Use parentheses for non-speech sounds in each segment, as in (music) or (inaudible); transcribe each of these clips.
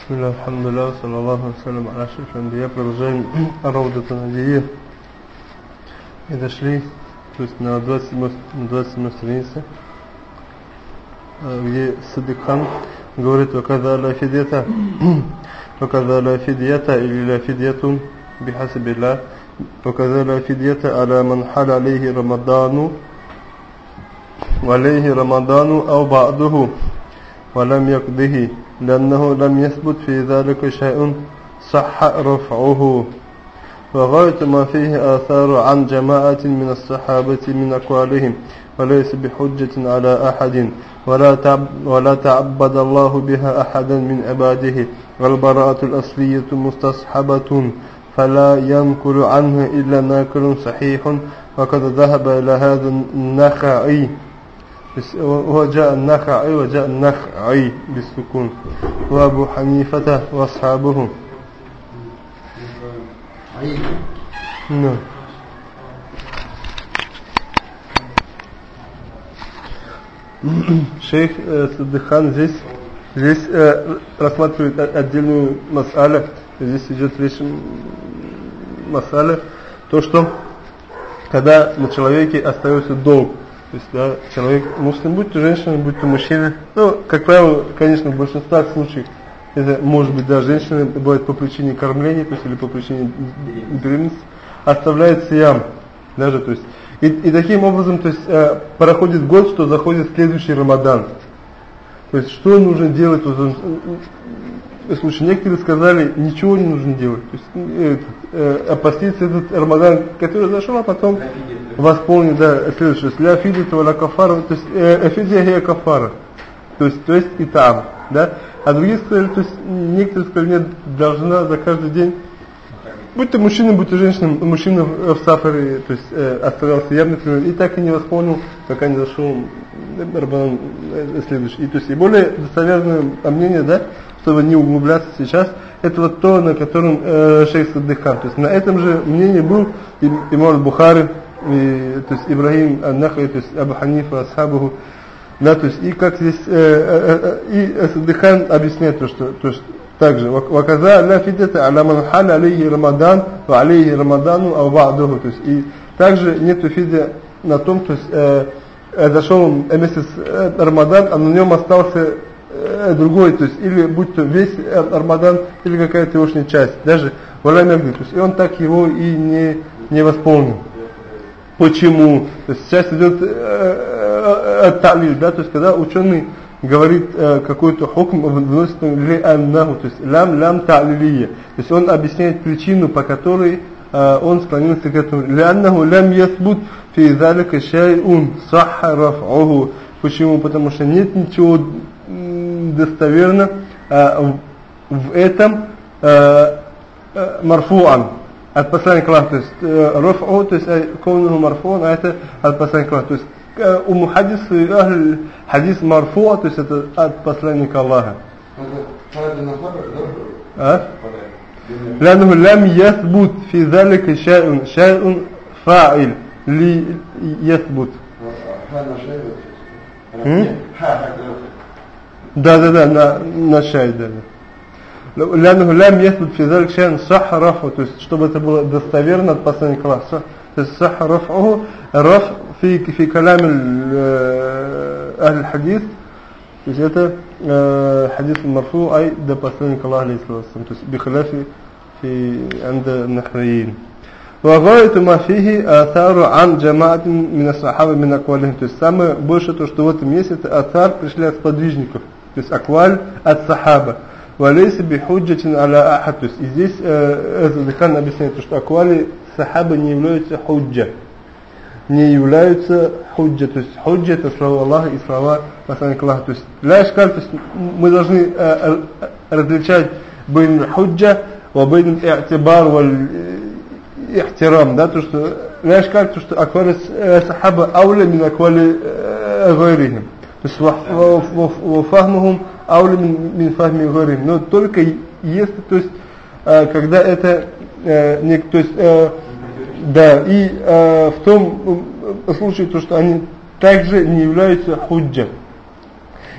بسم الله الحمد لله صلى الله عليه وسلم على أشرف الأنبياء продолжаем Рауда Танадия и дошли то есть на 27, 27 странице где Садикхан говорит وكذا لا فدية (clears throat) وكذا لا فدية إلا لا فدية بحسب الله وكذا لا فدية على من حل عليه رمضان وعليه رمضان أو بعضه ولم يقضه لأنه لم يثبت في ذلك شيء صح رفعه. وغاية ما فيه آثار عن جماعة من الصحابة من أقوالهم وليس بحجة على أحد ولا تعب ولا تعبد الله بها أحدا من عباده والبراءة الأصلية مستصحبة فلا ينقل عنه إلا ناقل صحيح. وقد ذهب إلى هذا النخعي وهو جاء النخعي وجاء النخعي بالسكون وأبو حنيفة وأصحابه نعم Шейх э, Садыхан здесь, здесь э, рассматривает отдельную масаля. Здесь идет речь масаля. То, что когда на человеке остается долг, то есть, да, человек, муслим, будь то женщина, будь то мужчина, ну, как правило, конечно, в большинстве случаев, это может быть, да, женщина, бывает по причине кормления, то есть, или по причине беременности, оставляет сиям, даже, то есть, и, и таким образом, то есть, э, проходит год, что заходит следующий Рамадан. То есть, что нужно делать? Вот, слушай, некоторые сказали, ничего не нужно делать. То есть, э, э, опуститься этот Рамадан, который зашел, а потом восполнить, да, следующее. Ля фидита валя кафара, то есть, э, фидия гея кафара. То есть, то есть, и там, да. А другие сказали, то есть, некоторые сказали, нет, должна за каждый день Будь то мужчина, будь то женщина, мужчина в сафаре, то есть э, оставался явно, и так и не восполнил, пока не зашел Рабанан э, следующий. И, то есть, и более достоверное мнение, да, чтобы не углубляться сейчас, это вот то, на котором э, шейх Саддыхан. То есть на этом же мнении был и, имам Бухари, и, то есть Ибрагим Ан-Нахай, то есть Абу Ханифа, Асхабуху, да, то есть и как здесь, э, э, э, и Саддыхан объясняет то, что, то, что также ваказа нафидата аламан халя алейхи рамадан ва алейхи рамадану аввадуху. То есть и также нету фиди на том, то есть э, зашел месяц э, Рамадан, а на нем остался э, другой, то есть или будь то весь э, Рамадан, или какая-то его часть, даже Валямягды, то есть и он так его и не, не восполнил. Почему? То есть сейчас идет э, э, талиль, да, то есть когда ученый говорит э, какой-то хукм выносит ли аннаху, то есть лям лям та'лилия. То есть он объясняет причину, по которой э, он склонился к этому. Ляннаху лям ясбут фи залика шай'ун сахха раф'уху. Почему? Потому что нет ничего достоверно э, в, в этом э, э, марфуан от посланника Аллаха, то есть э, раф'у, то есть э, ковнуху марфуан, а это от посланника Аллаха. То есть у мухаддис и ахль хадис марфуа, то есть это от посланника Аллаха. А? لأنه لم يثبت في ذلك شيء شيء فاعل ليثبت да да да на на шай да لأنه لم يثبت في ذلك شيء صح رفعه то есть чтобы это было достоверно от посланника Аллаха то есть صح رفعه رفع في في كلام أهل الحديث то есть это э, حديث المرفوع أي ده посланник الله عليه الصلاة والسلام то есть بخلاف في عند النحويين وغاية ما فيه آثار عن جماعة من الصحابة من أقوالهم то есть самое больше то что в этом есть это آثار пришли от подвижников то есть أقوال от сахаба وليس بحجة على أحد то есть и здесь э, Эзадыхан объясняет что аквали сахаба не являются худжа Не являются худжа. То есть худжа это слова Аллаха и слова посланника Аллаха. То есть ля то есть мы должны э, э, различать бейн худжа ва бейн и'тибар валь ихтирам. Да, то что ля то что аквали сахаба ауля мин аквали гайрихим. То есть вафахмухум ауля мин фахми гайрихим. Но только если, то есть когда это не, то есть да, и э, в том случае, то, что они также не являются худжа.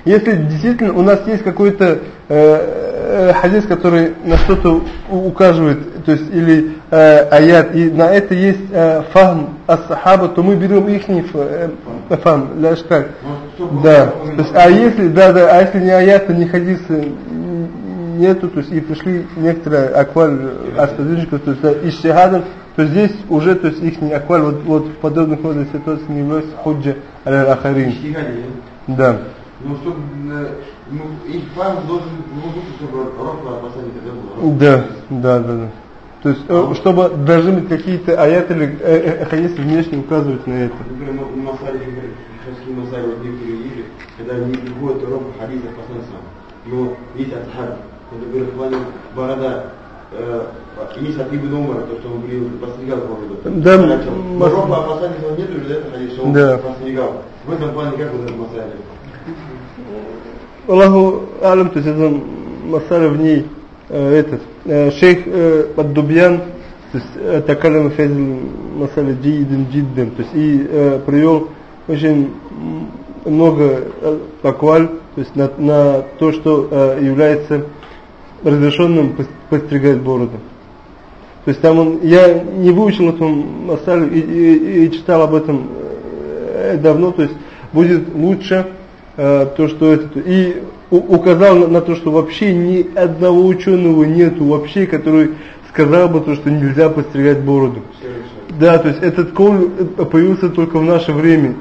Если действительно у нас есть какой-то э, э, хадис, который на что-то указывает, то есть или э, аят, и на это есть э, фахм ас-сахаба, то мы берем их э, фахм, ляшкаль. Да. То есть, а если, да, да, а если не аята, не хадисы нету, то есть и пришли некоторые акваль астазинчиков, то есть да, ищихадом, то здесь уже, то есть их не акваль вот, вот в подобных вот ситуациях не является худжа аль-ахарин. Да. Ну, чтобы, ну, их фарм должен, ну, чтобы да, да, да, да. То есть, а чтобы должны быть какие-то аяты или э, хадисы внешне указывать на это. Например, масали, хасские масали, вот некоторые ели, когда они приходят рофла хадиса сам. Но есть асхаб, например, в плане борода, э, есть от Ибн Умара, то, что он говорил, постригал бороду. Да. Но рофла опасания нет, уже это хадис, что он да. постригал. В этом плане как вот это масали? Аллаху алям, то есть это масаля в ней э, этот э, шейх э, Аддубьян то есть э, такалям фазил масаля джидин джидден то есть и э, привел очень много э, акваль то есть на, на то что э, является разрешенным подстригать бороду. То есть там он я не выучил эту масалю и, и, и читал об этом э, давно то есть будет лучше Э, то, что это, и указал на, на то, что вообще ни одного ученого нету вообще, который сказал бы то, что нельзя подстригать бороду. Да, то есть этот кол э, появился только в наше время,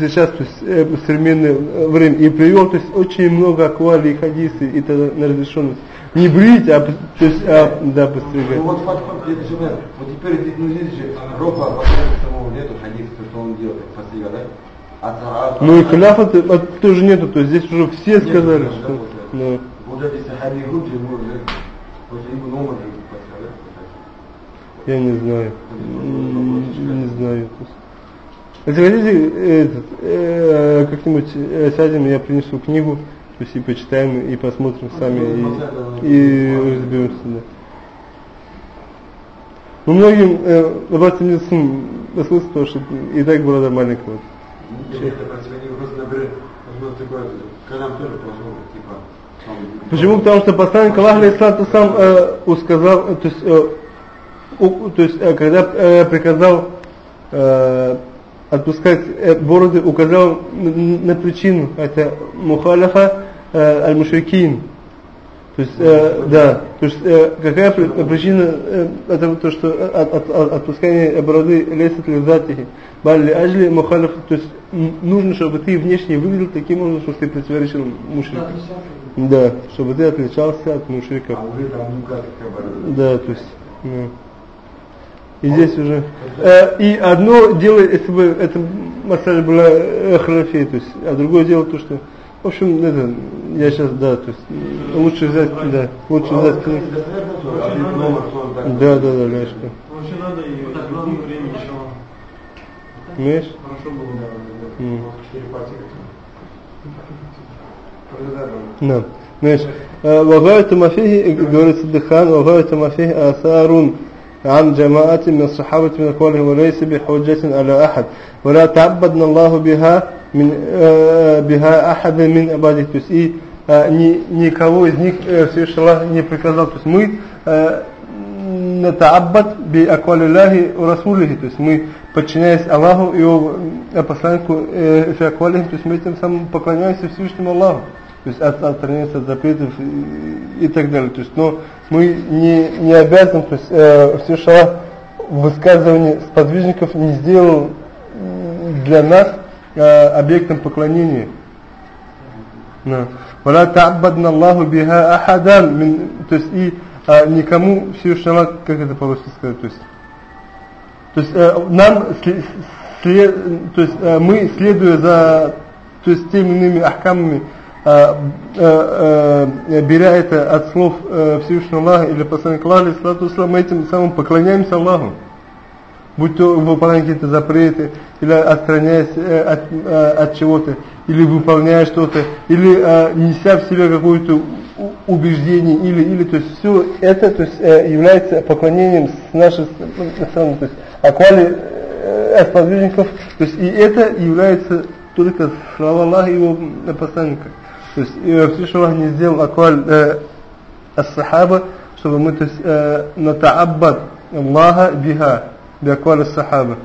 сейчас, то есть э, современное время, и привел, то есть очень много аквали и хадисы, и это на разрешенность. Не брить, а, то есть, а, да, подстригать. Ну вот подход, вот теперь, ну здесь же Роха, самого нету хадиса, что он делает, подстригать, да? Ну и халяфа тоже нету, то есть здесь уже все сказали, что... Да. Я не знаю. Не знаю. Если хотите, этот, э, как-нибудь э, сядем, я принесу книгу, то есть и почитаем, и посмотрим сами, и, и разберемся, да. Ну, многим, э, обратите мне смысл, потому что и так была маленькая. Вот. Почему? Потому что посланник Аллаха Ислату сам э, усказал, то есть, э, у, то есть э, когда э, приказал э, отпускать э, бороды, указал на, причину, это мухаляфа э, аль-мушрикин. То есть, э, да, то есть э, какая причина э, это то, что от, от, от, отпускание бороды лесет ли затихи. Балли ажли мухалиф, то есть нужно, чтобы ты внешне выглядел таким образом, чтобы ты противоречил мушрикам. Да, чтобы ты отличался от мушриков. Да, то есть, ну. И здесь уже. Э, и одно дело, если бы эта массаж была эхрофия, то есть, а другое дело то, что. В общем, это, я сейчас, да, то есть, лучше взять, да, лучше взять Да, да, да, ляшка. Вообще надо ее, время еще. Понимаешь? Хорошо было, да, да. Да. Знаешь, Вагаю Тамафихи, говорится Дыхан, Вагаю Тамафихи Асарун. عن جماعة من الصحابة من أقوالهم وليس بحجة على أحد ولا تعبدنا الله بها من بها أحد من عباده то есть и ни, никого из них Всевышний Аллах не приказал то есть мы натааббад би аквалилляхи у расулихи то есть мы подчиняясь Аллаху и его посланнику э, фиаквалихи то есть мы тем самым поклоняемся Всевышнему Аллаху то есть от, отстраняться от запретов и, и так далее. То есть, но мы не, не обязаны, то есть э, Всевышний Аллах высказывание сподвижников не сделал для нас э, объектом поклонения. Вала та'бадна Аллаху биха ахадан. То есть и а, никому Всевышний Аллах, как это по-русски сказать, то есть, то есть э, нам, след, то есть э, мы, следуя за то есть, теми иными ахкамами, э, э, э, беря это от слов э, Всевышнего Аллаха или посланника Аллаха, мы этим самым поклоняемся Аллаху будь то выполняя какие-то запреты, или отстраняясь э, от, э, от чего-то, или выполняя что-то, или неся в себе какое-то убеждение, или, или, то есть все это то есть, является поклонением с нашей стороны, то есть аквали сподвижников, то есть и это является только слава Аллаха и его посланника. То есть Всевышний Аллах не сделал акваль э, ас-сахаба, чтобы мы то есть, э, натааббад Аллаха биха, би акваль ас-сахаба.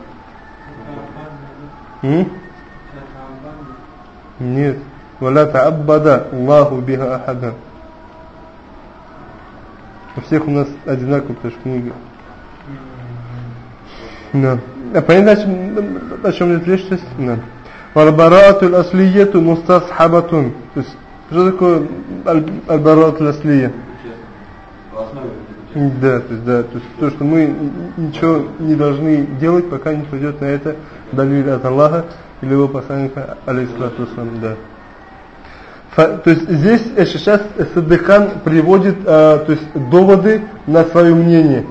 Нет. Валя тааббада Аллаху биха ахадан. У всех у нас одинаковые потому что книга. Да. А понятно, о чем идет речь? Да. Вальбарату аслиету мустасхабатун. То есть, что такое аль-барату аслия? Да, то есть, да, то есть то, что мы ничего не должны делать, пока не придет на это далиль от Аллаха или его посланника, алейхиссалату да. То есть здесь сейчас Садыхан приводит а, то есть, доводы на свое мнение.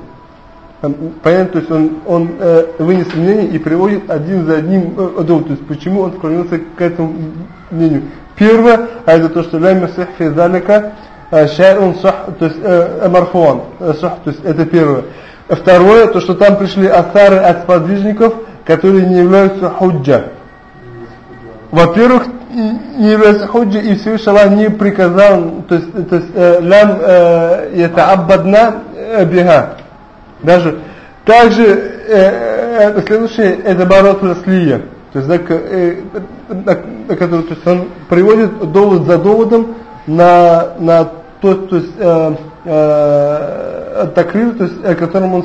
Понятно, то есть он, он э, вынес мнение и приводит один за одним э. То есть почему он склонился к этому мнению. Первое, а это то, что ля мисих фи залика шайрун сах, то есть э, марфуан, сах, то есть это первое. Второе, то, что там пришли асары от сподвижников, которые не являются худжа. Во-первых, не является худжи, и Всевышний Аллах не приказал, то есть, то есть э, лям э, это аббадна э, биха. Даже. Также э, э, следующее, это барот слия. То есть, да, э, на, который то есть, он приводит довод за доводом на, на то, то есть, э, э, такрир, то есть, о котором он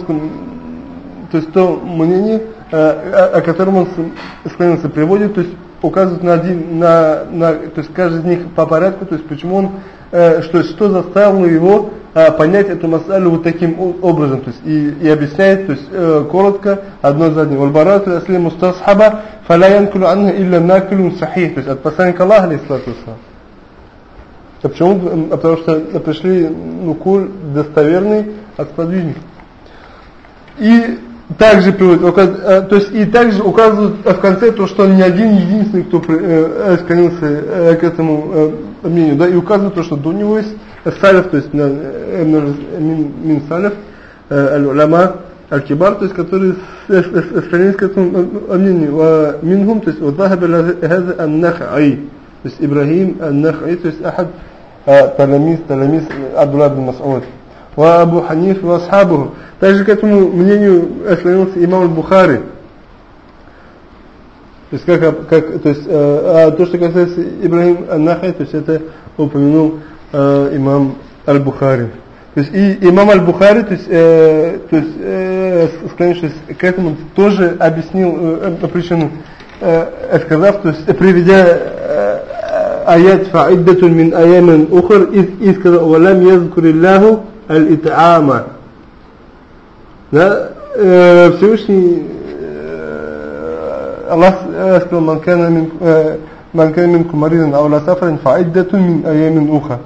то есть то мнение, э, о, о котором он склонился, приводит, то есть указывают на один, на, на, то есть каждый из них по порядку, то есть почему он, что, что заставило его э, понять эту масалю вот таким образом, то есть и, и объясняет, то есть э, коротко, одно за одним. Вальбарату асли мустасхаба фаля янкулу анха илля накулун сахих, то есть от посланника Аллаха, алейхиссалату а почему? А потому что пришли нукуль достоверный от сподвижников. И также приводит, э, то есть и также указывают в конце то, что он не один единственный, кто э, склонился э, к этому мнению, да, и указывают то, что до него есть салиф, то есть мин, мин салиф, аль-уляма, аль-кибар, то есть которые склонились к этому мнению, минхум, то есть вот захаб хаза ан-нахаи, то есть Ибрахим ан-нахаи, то есть ахад таламис, таламис Абдулlah бин Мас'уд, ва Абу Ханиф ва асхабуху, также к этому мнению ослонился имам Бухари. То есть, как, как, то, есть э, а то, что касается Ибрахим Аннахай, то есть это упомянул э, имам Аль-Бухари. То есть и имам Аль-Бухари, то есть, э, то есть э, склонившись к этому, тоже объяснил э, причину, э, сказав, то есть приведя э, аят фаиддатун мин аямин ухр и сказал, «Валам язкуриллаху аль-ит'ама». Да? Э, Всевышний э, э, сказал, «Ман кана мин э, ман кана минкум маридан ау ла сафарин фаиддату мин аямин уха».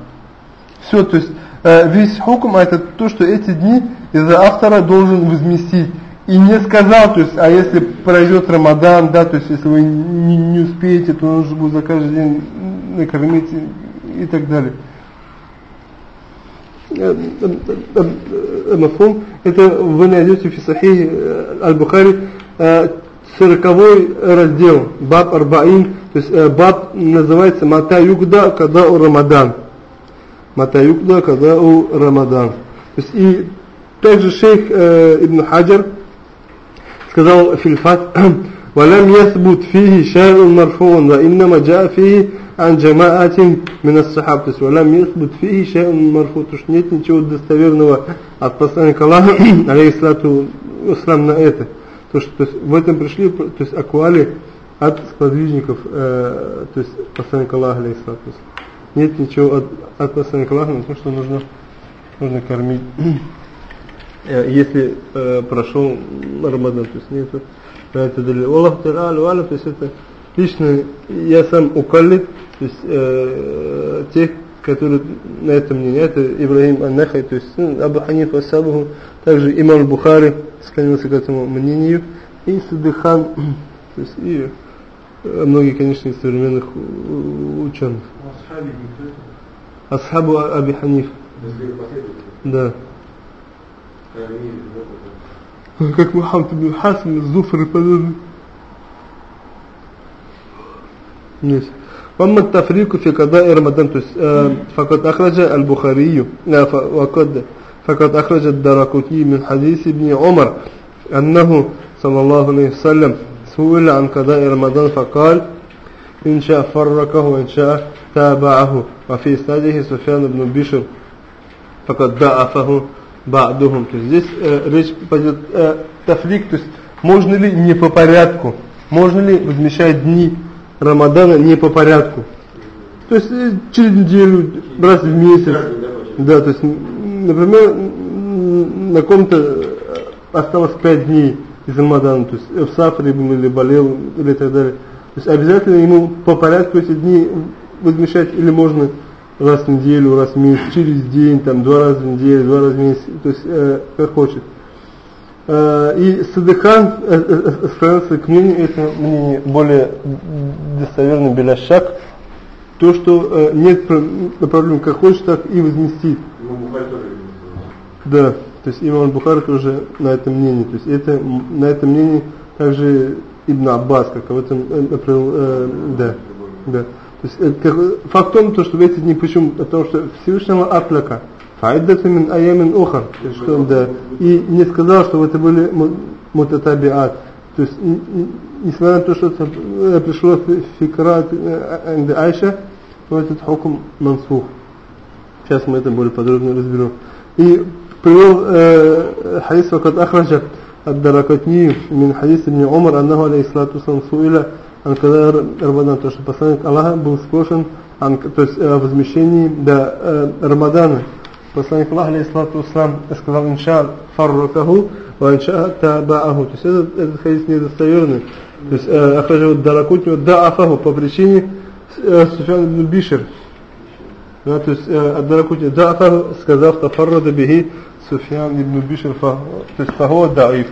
Все, то есть э, весь хукм это то, что эти дни из-за автора должен возместить. И не сказал, то есть, а если пройдет Рамадан, да, то есть, если вы не, не успеете, то нужно будет за каждый день накормить и, и так далее. Мафум, это вы найдете в Сахихе Аль-Бухари 40 раздел, Баб Арбаин, то есть Баб называется Мата Югда, когда у Рамадан. Мата Югда, когда у Рамадан. То есть и также шейх Ибн Хаджар сказал Фильфат, ولم يثبت فيه شيء مرفوع وإنما جاء فيه عن جماعة من الصحابة то есть ولم يثبت فيه شيء مرفوع то есть нет ничего достоверного от посланника Аллаха (clears throat) алейхиссалату ислам на это то что то есть, в этом пришли то есть аквали от сподвижников э, то есть посланника Аллаха алейхиссалату нет ничего от, от посланника Аллаха но то что нужно нужно кормить. (clears throat) Если э, прошел Рамадан то есть нету это далее. Аллах то есть это лично я сам укалит, то есть э, тех, которые на этом мнении, это Ибрагим Ан-Нахай, то есть Абу Ханиф Асабуху, также имам Бухари склонился к этому мнению, и Садыхан, (clears throat) то есть и э, многие, конечно, из современных ученых. Асхабу Аби Ханиф. Да. Как Мухаммад ибн Хасм, Зуфр и подобные. Есть. وأما التفريق في قضاء رمضان то есть آه، فقد أخرج البخاري لا ف- وقد فقد أخرج الدرقطي من حديث ابن عمر أنه صلى الله عليه وسلم سئل عن قضاء رمضان فقال إن شاء فرقه وإن شاء تابعه وفي إسناده سفيان بن بشر فقد ضعفه بعضهم то есть здесь э, речь пойдет э, тафлик то есть можно ли не по порядку можно ли возмещать дни Рамадана не по порядку то есть э, через неделю раз в месяц да то есть м, например на ком-то осталось 5 дней из Рамадана то есть в сафаре был или болел или так далее то есть обязательно ему по порядку эти дни возмещать или можно раз в неделю, раз в месяц, через день, там, два раза в неделю, два раза в месяц, то есть э, как хочет. Э, и Садыхан э, э, э, склонялся к мнению, это мнение более достоверно, беля шаг, то, что э, нет про- проблем, как хочешь, так и возместить. Ну. Да, то есть имам Бухари тоже на этом мнении. То есть это, на этом мнении также Ибн Аббас, как об этом, э, например, э, да, да. То есть это как- факт в том, то, что в эти дни, почему? Потому что Всевышнего Атляка, фаиддату мин аямин ухар, что он, да, и не сказал, что это были му- мутатабиат. То есть, несмотря на то, что э, пришло в фикрат э, Айша, то этот хукм мансух. Сейчас мы это более подробно разберем. И привел э, حديث وقد أخرج الدرقطني من حديث ابن عمر أنه عليه الصلاة والسلام سئل عن قضاء Рамадан, то что посланник Аллаха был спрошен ан- то есть, о возмещении до э, Рамадана. Посланник Аллаха, алейхиссалату вассалам, сказал, инша фарракаху, ва инша табааху. То есть этот, этот хадис недостоверный. То есть э, Ахраджа Даракутни да'афаху по причине э, Суфян ибн Бишер. да, то есть э, Ад-Даракути Дафар, сказав Тафаррада Бихи Суфьян ибн Бишир, то есть Фахо Даиф.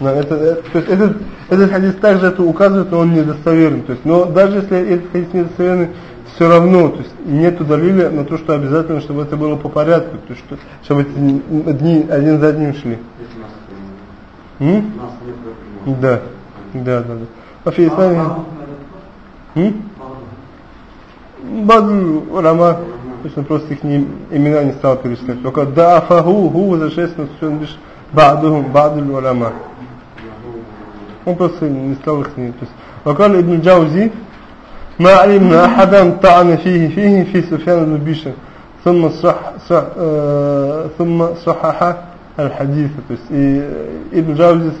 Да, это, это, то есть этот, этот хадис также это указывает, но он недостоверен. То есть, но даже если этот хадис недостоверный, все равно, то есть нет удалили на то, что обязательно, чтобы это было по порядку, то есть, что, чтобы эти дни один за одним шли. М? Да, да, да. да. Афи Ислами. Баду Рама, то есть он просто их не, имена не стал перечислять. Только дафаху, ху, возвращается на Суфян Биш, ба'духум, ба'дуль улама. Он просто не стал их с ним. То есть, وقال ابن الجوزي ما علمنا أحدا طعن فيه فيه في سفيان بن بشر ثم صح, صح آه ثم صحح الحديث то есть и Ибн Джаузи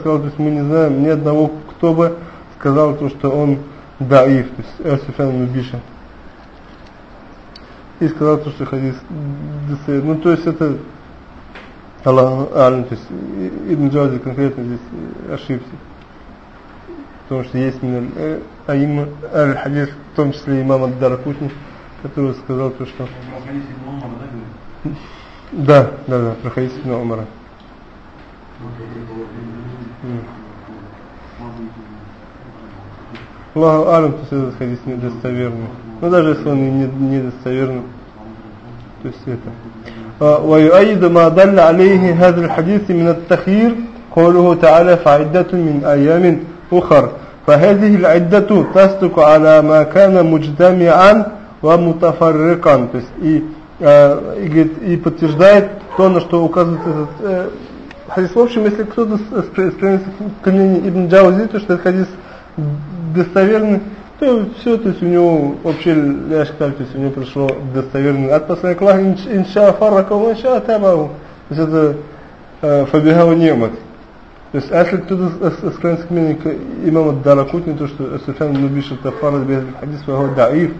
сказал то есть мы не знаем ни одного кто бы сказал то что он даиф то есть э, Суфян бн Бишр и сказал то что хадис достоверный. ну то есть это Аллах то есть Ибн Джаузи конкретно здесь э, ошибся потому что есть мин аима аль-хадис, в том числе имам ад-Даракутни, который сказал то, что... Да, да, да, про хадис Ибн Умара. Аллаху алям, то есть этот хадис недостоверный. Но даже если он и не, недостоверный, то есть это. آه، ويؤيد ما دل عليه هذا الحديث من التخيير قوله تعالى فعدة من أيام أخر فهذه العدة تصدق على ما كان مجتمعا ومتفرقا то есть и, э, и, говорит, и подтверждает то, на что указывает этот э, хадис. В общем, если кто-то с- с- стремится к мнению Ибн Джаузи, то что этот хадис достоверный, то все, то есть у него вообще ляшкаль, то есть у него пришло достоверный от посланника Аллаха, «Инш- инша фаррака, ва инша табау. То есть это э, фабихау немат. То есть, а если кто-то с- склоняется к мнению к имаму Даракутни, то что Суфян Нубиш это фарад без хадис, фаху даиф,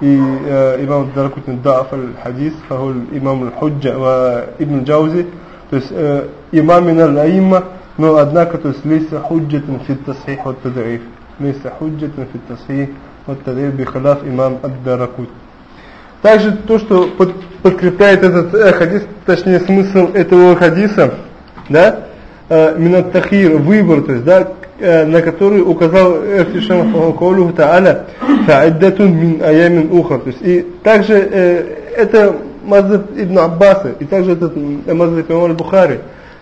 и э, имам Даракутни даф аль-хадис, фаху имам аль-худжа, ва ибн Джаузи, то есть э, имамина аль-аимма, но однако, то есть, лейса худжатан фи тасхих ва тадаиф. Худжатан фи тасхих ва тадаиф, бихаляф имам ад-Даракутни. Также то, что под- подкрепляет этот э, хадис, точнее смысл этого хадиса, да, э, минат тахир, выбор, то есть, да, э, на который указал Всевышний Каулуху Та'аля, фа'иддатун мин аямин ухар. То есть, и также э, это мазаб Ибн Аббаса, и также этот э, мазаб имам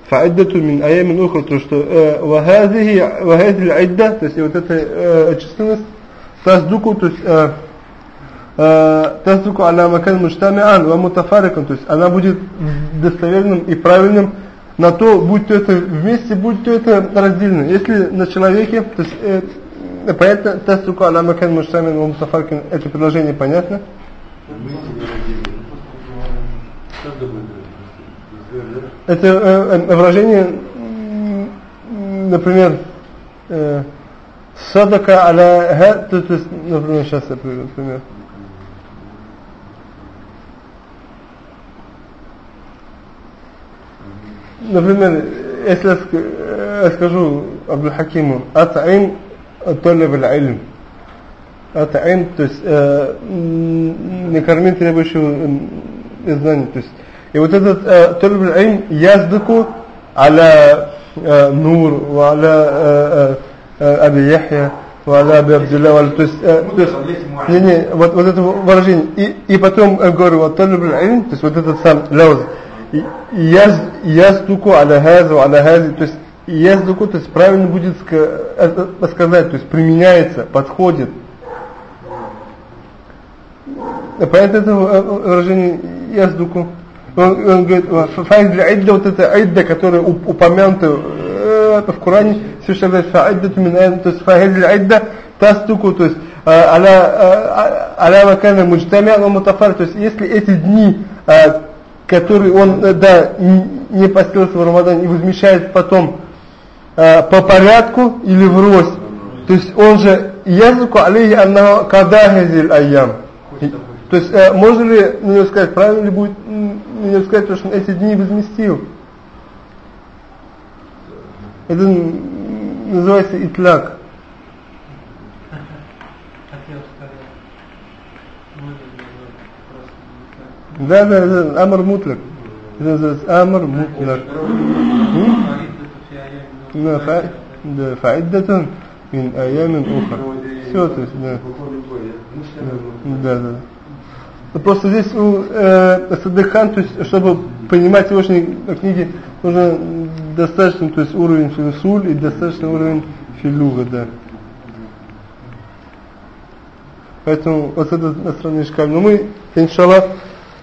Бухари, фа'иддатун мин аямин ухар, то что э, вахазихи аль-идда, то есть, и вот эта э, численность, тасдуку, то есть э, э, тасдуку аля макан муштамиан ва мутафарикан, то есть она будет достоверным и правильным на то, будь то это вместе, будь то это раздельно. Если на человеке, то есть э, понятно, тасдуку аля макан муштамиан ва это предложение понятно? Это э, э, выражение, например, э, садака аля то, есть, например, сейчас я приведу пример. Например, если э, я скажу Абдул Хакиму, атаим толлеб аль-илм. Атаим, то есть э, м, не корми требующего м, знаний. То есть, и вот этот э, талиб аль-ильм яздыку аля э, нур, э, аля аби яхья, аля аби абдилла, то есть, то есть не, не, вот, вот это выражение. И, и потом говорю, вот талиб аль-ильм, то есть вот этот сам лауз, яздуку, аля хазу, аля хази, то есть яздуку, то есть правильно будет сказать, то есть применяется, подходит. Поэтому это выражение яздуку. Он, он говорит, фаид для идда, вот это идда, которая уп- упомянута э, в Коране, говорит, фаиддату мин айн, то есть фаид для идда, тастуку, то есть э, аля э, аля макана муджтамя ва мутафар, то есть если эти дни, которые он, да, не постился в Рамадан и возмещает потом по порядку или врозь, то есть он же языку алейхи аннаху кадахазиль айям. То есть э, можно ли него сказать, правильно ли будет него сказать, то, что он эти дни возместил? Это называется итляк. Да, да, да, амр мутлак. Это называется амр мутлак. Да, фа- да, фаиддатун мин аямин ухар. Все, то есть, да. Да, да. Ну, Просто здесь у э, Садыхан, то есть, чтобы понимать его книги, нужно достаточно, то есть уровень филусуль и достаточно уровень филуга, да. Поэтому вот это иностранный шкаль. Но мы, иншаллах,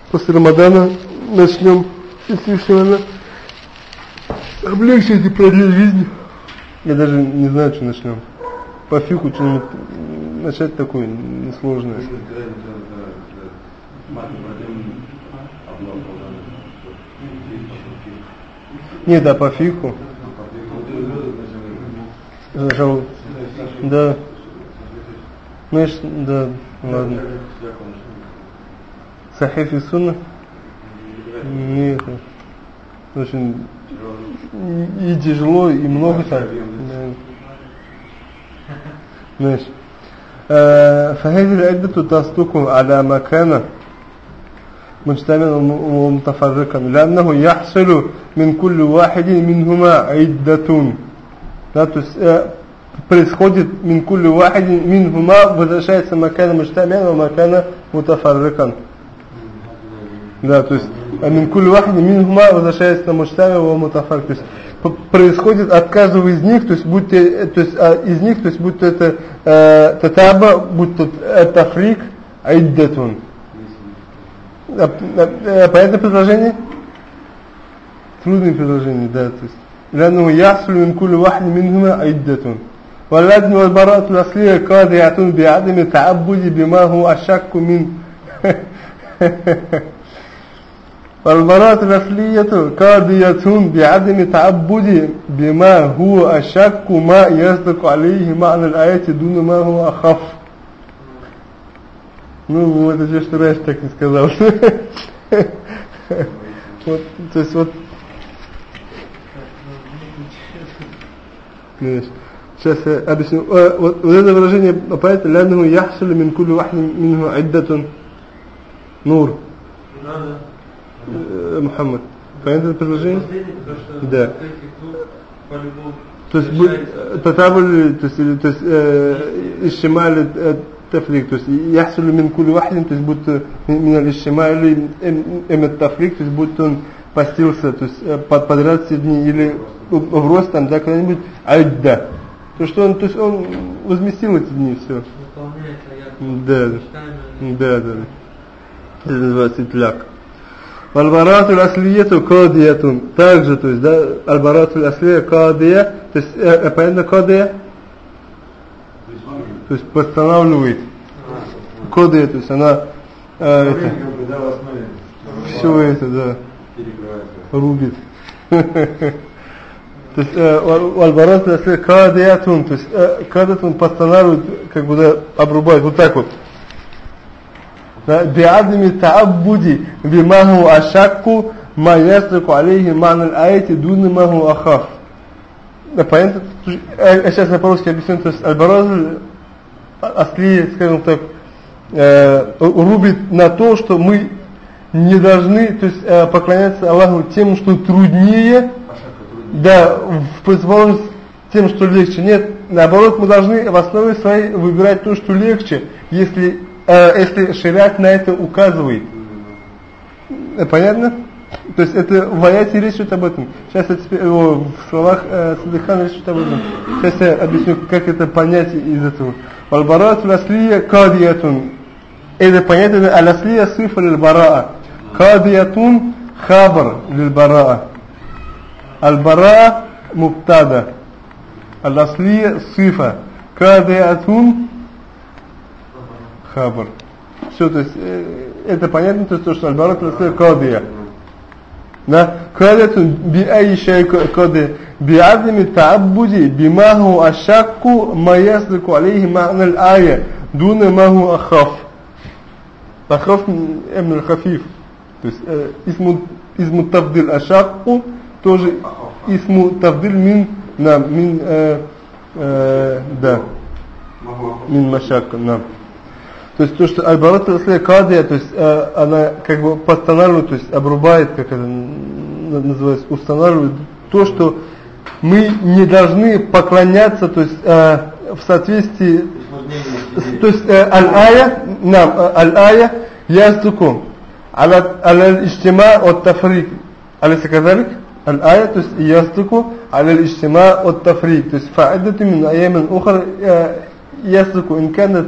после Рамадана начнем, если все облегчить и продлить жизнь. Я даже не знаю, что начнем. По фику что-нибудь начать такое несложное. Не, да, по фику. Сначала- Да. Ну, я ж- да, ладно. Сахиф и сунна? Нет. Очень и и тяжело, и много так. Да. ماشي آه، فهذه العدة تصدق على ما كان مجتمعا ومتفرقا لأنه يحصل من كل واحد منهما عدة да, то есть э, происходит من كل واحد منهما возвращается макана мужтамян ва макана мутафаррикан да, то есть а من كل واحد منهما возвращается на мужтамя ва мутафаррик то есть п- происходит от каждого из них то есть будь то, э, то есть а, из них то есть будь то это э, татаба будь то э, тафрик айддатун А, а, э, понятно предложение? Трудное предложение, да, то есть لأنه يحصل من كل واحد منهما عدة واللازم والبراءة الأصلية قاضية بعدم التعبد بما هو أشك من (laughs) والبراءة الأصلية قاضية بعدم التعبد بما هو أشك ما يصدق عليه معنى الآية دون ما هو أخف Ну, вот это что раньше так не сказал. (laughs) Вот, то есть вот... Сейчас я объясню. Э, вот, вот это выражение поэта «Лянну яхсулю мин кулю вахнин минху айддатун нур». Э, Мухаммад. Понятно это предложение? Да. То есть, э, то есть, то есть, то есть, тафрик, то есть яхсулю мин кули вахидин, то есть будто мин аль-ищемаль эмет тафрик, то есть будто он постился, то есть э, под, подряд все дни, или в рост там, да, когда-нибудь айда. То, что он, то есть он возместил эти дни, все. Да, да. Да, да. Это называется итляк. Альбаратуль аслиету кадиятун. Также, то есть, да, альбаратуль аслия кадия, то есть, э, э, понятно кадия? То есть, постанавливает. Кадия, то есть, она, э, это, Время, как бы, да, в основе. все это, да, Перекрывается. рубит. То есть, э, альбаратуль аслия кадиятун, то есть, э, кадиятун постанавливает, как бы, да, обрубает, вот так вот. بعدم التعبد بما هو أشك ما يصدق عليه معنى الآية دون ما هو أخف Да, понятно? Я сейчас на по-русски объясню. То есть Альбараз Асли, скажем так, э, рубит на то, что мы не должны то есть, э, поклоняться Аллаху тем, что труднее, да, в противоположность тем, что легче. Нет, наоборот, мы должны в основе своей выбирать то, что легче, если, э, если шариат на это указывает. Э, Понятно? То есть это в аяте речь об этом. Сейчас я теперь, о, в словах э, Садыхана речь об этом. Сейчас я объясню, как это понять из этого. Албарат аслия кадиятун. Это понятие аляслия сифа лильбараа. Кадиятун хабар лильбараа. Аль-Бара мубтада. Аль-Аслия сифа. Кадиатун хабар. Все, то есть э, это понятно, то, есть, то что Аль-Бара Аслия кадия. Да? Кадетун би ай шайку каде би азми таабуди би маху ашакку ма яслику алейхи магналь ая дуна маху ахаф. Ахаф эмн хафиф. То есть э, исму, исму тавдиль ашакку тоже исму тавдиль мин, на, мин, э, э, да, мин машакка, на. Да. То есть то, что Аль-Барат Кадия, то есть э, она как бы постанавливает, то есть обрубает, как это называется, устанавливает то, что мы не должны поклоняться, то есть э, в соответствии, с, то есть э, Аль-Ая, нам, э, Аль-Ая, яздуком, Аль-Иштима от Тафрик, Алиса Казалик, Аль-Ая, то есть яздуку, Аль-Иштима от Тафрик, то есть фа'идату мин аямин ухар э, яздуку, инканат,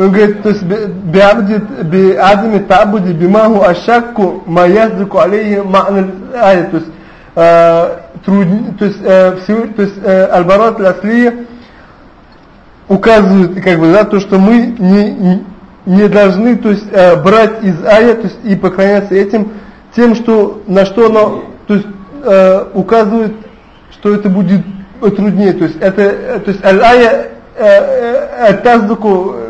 Он говорит, то есть биазми табуди бимаху ашакку маяздаку алейхи ма'наль То есть, э, труд, то есть, э, все, то есть э, Аль-Барат Ласли указывает как бы, да, то, что мы не, не должны то есть, э, брать из ая то есть, и поклоняться этим, тем, что, на что оно то есть, э, указывает, что это будет труднее. То есть, это, э, то есть аль-ая э, э, э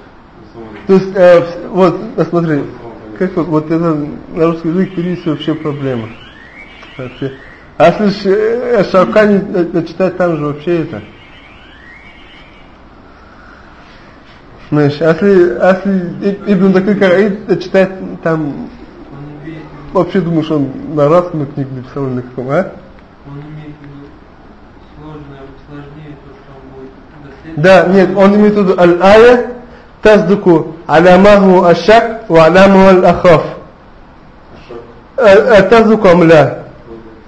То есть, э, вот, смотри, как вот, вот это на русский язык перевести вообще проблема. Вообще. А если э, Шаукани читать там же вообще это. Знаешь, если, если Ибн Дакик Аид читает там, вообще думаешь, он на разную книгу написал или на каком, а? Да, нет, он имеет в виду аль-ая تصدق على ما هو الشك وعلى ما هو الأخف تصدق أم لا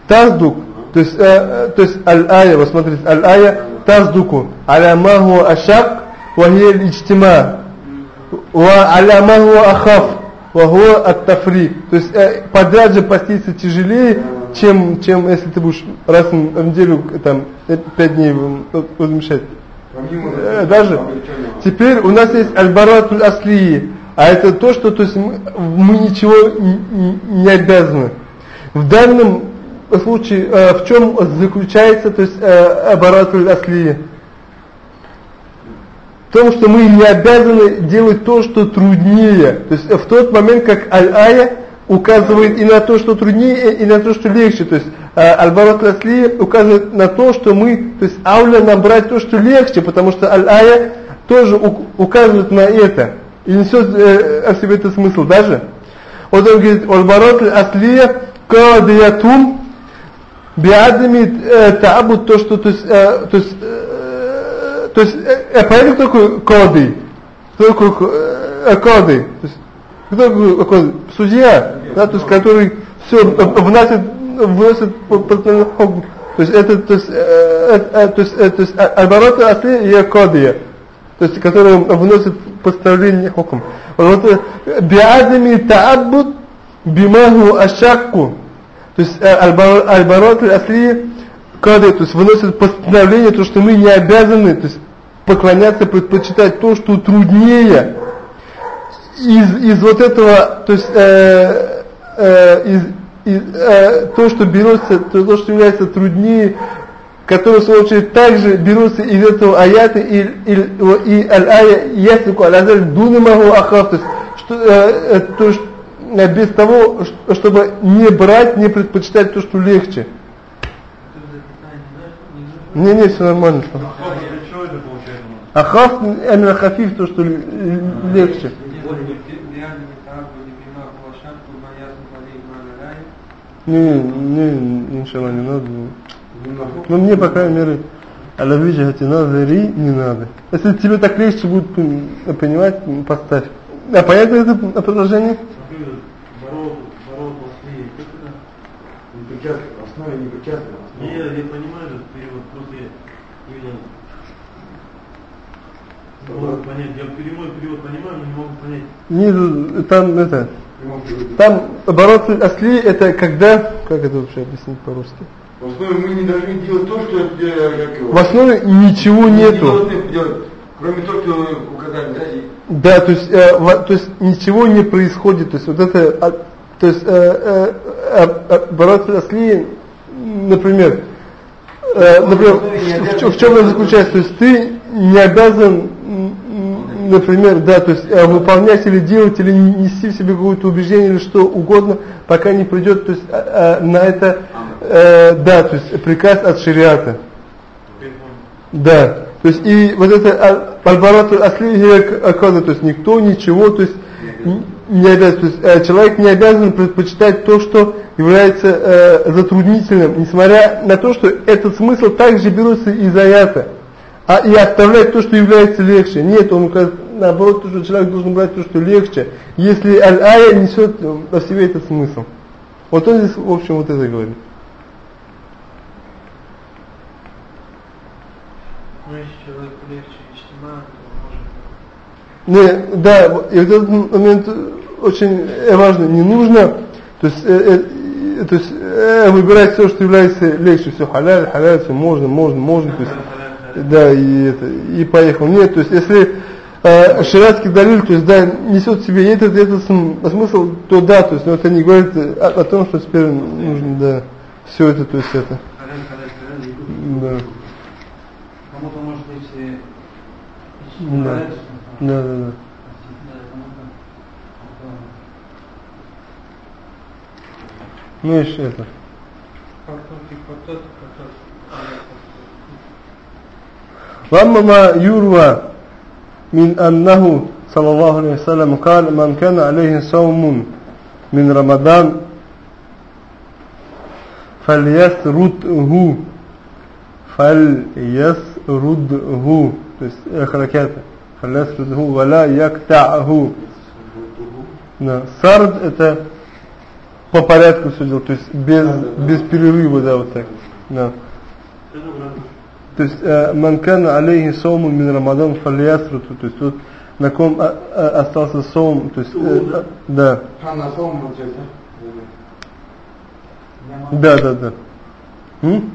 تصدق то есть, э, то есть аль-ая, вы смотрите, аль-ая تصدق على ما هو الشك وهي الاجتماع وعلى ما هو أخف وهو التفريق то есть э, подряд же поститься тяжелее чем, чем если ты будешь раз в неделю там, пять дней возмещать Э, даже теперь у нас есть аль-баратуль асли, а это то, что то есть мы, мы ничего не, обязаны. в данном случае э, в чем заключается то есть э, аслия? В том, что мы не обязаны делать то, что труднее. То есть в тот момент, как аль-ая указывает и на то, что труднее, и на то, что легче. То есть э, аль-барат аслия указывает на то, что мы, то есть ауля нам брать то, что легче, потому что аль-ая тоже указывает на это. И несет э, в себе этот смысл даже. Вот он говорит, аль-барат аслия кадиятум биадами э, таабут, то, что, то есть, э, то есть, э, то есть, э, понятно, кто такой коды? Такой э, коды? То есть, кто судья, да, то есть, который все вносит, вносит то есть это, то есть, э, э, то есть, э, то есть, оборот асли и кодия, то есть, который вносит постановление хукм. Вот, биадами таабут бимаху ашакку, то есть аль-барат аль-асли кады, то есть выносит постановление, то, что мы не обязаны, то есть поклоняться, предпочитать то, что труднее. Из, из вот этого, то есть э, э, из, из, э, то, что берется, то, то, что является труднее, которое в свою очередь также берутся из этого аята и, и, и аль-ая ясику аль-азаль дунамаху ахав, то есть что, э, то, что Э, без того, чтобы не брать, не предпочитать то, что легче. Не, не, все нормально. Ахаф, эмина хафиф, то, что легче. Не, не, не, иншалла, не надо. Но мне, по крайней мере, аля виджахати назари не надо. Если тебе так легче будет понимать, поставь. А понятно это предложение? причастны, в основе не причастны. Не, я, я понимаю этот перевод, просто я именно не могу понять. Я прямой перевод понимаю, но не могу понять. Не, там это, там оборот осли это когда, как это вообще объяснить по-русски? В основе мы не должны делать то, что как В основе ничего мы нету. Не делать, кроме того, что указали, да? И... Да, то есть, э, в, то есть ничего не происходит. То есть вот это, а, то есть э, э, оборот осли, например, э, например, в, в, в чем это заключается? То есть ты не обязан, например, да, то есть э, выполнять или делать, или нести в себе какое-то убеждение или что угодно, пока не придет, то есть э, э, на это, да, то есть приказ от шариата. Да. То есть и вот это альбарат асли то есть никто ничего, то есть не обязан, то есть человек не обязан предпочитать то, что является затруднительным, несмотря на то, что этот смысл также берется из аята, а и оставлять то, что является легче. Нет, он наоборот, то, что человек должен брать то, что легче, если аль-ая несет в себе этот смысл. Вот он здесь, в общем, вот это говорит. Ну, если человеку легче ичтима, то Не, может... да, и вот этот момент очень важно, не нужно, то есть, э, э, то есть э, выбирать все, что является легче, все халяль, халяль, все можно, можно, можно, то есть, да, и это, и поехал. Нет, то есть, если э, шариатский далиль, то есть, да, несет в себе этот, этот смысл, то да, то есть, но это не говорит о, о том, что теперь нужно, да, все это, то есть, это. Да. Кому-то может быть Да. Да, да, да. Ну и что это? وأما ما يروى من أنه صلى الله عليه وسلم قال من كان عليه صوم من رمضان فليسرده فليسرده то есть حركات فليسرده ولا يقطعه сард это по порядку все делать, то есть без, без перерыва, да, вот так. Да. То есть манкан алейхи соуму мин рамадан фалиясруту, то есть вот на ком а, а, остался соум, то есть, э, да. Да, да, да. М?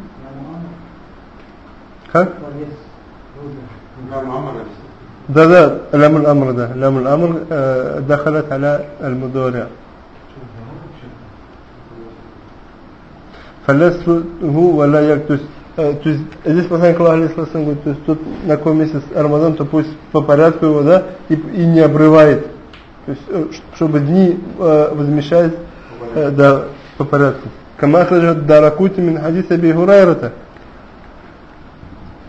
Как? Да, да, лам الأمر ده لام الأمر دخلت على المضارع фалясруху валя як, Э, то есть здесь посланник Аллаха говорит, то есть тот, на какой месяц Рамадан, то пусть по порядку его, да, и, и не обрывает. То есть, э, чтобы дни э, возмещать, э, да, по порядку. Кама ахраджат даракути мин хадис Аби Хурайрата.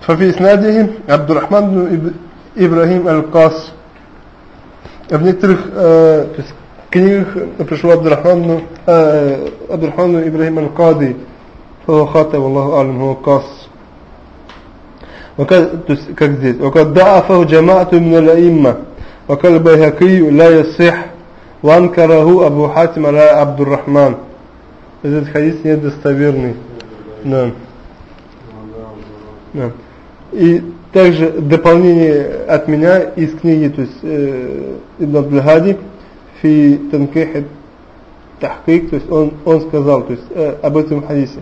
Фафи иснадихи Абдурахман Ибрахим Аль-Кас. А в некоторых э, то есть, книгах пришло Абдурахману, э, Абдурахману Ибрахим Аль-Кади. Хата, Аллаху Алим, هو قاص. وكان то есть, как здесь وقد ضعفه جماعة من الأئمة وقال البيهقي لا يصح وانكره أبو حاتم على عبد الرحمن этот хадис недостоверный да. Да. И также дополнение от меня из книги, то есть э, Ибн Абдул-Хади, фи танких тахкик, то есть он, он сказал, то есть э, об этом хадисе.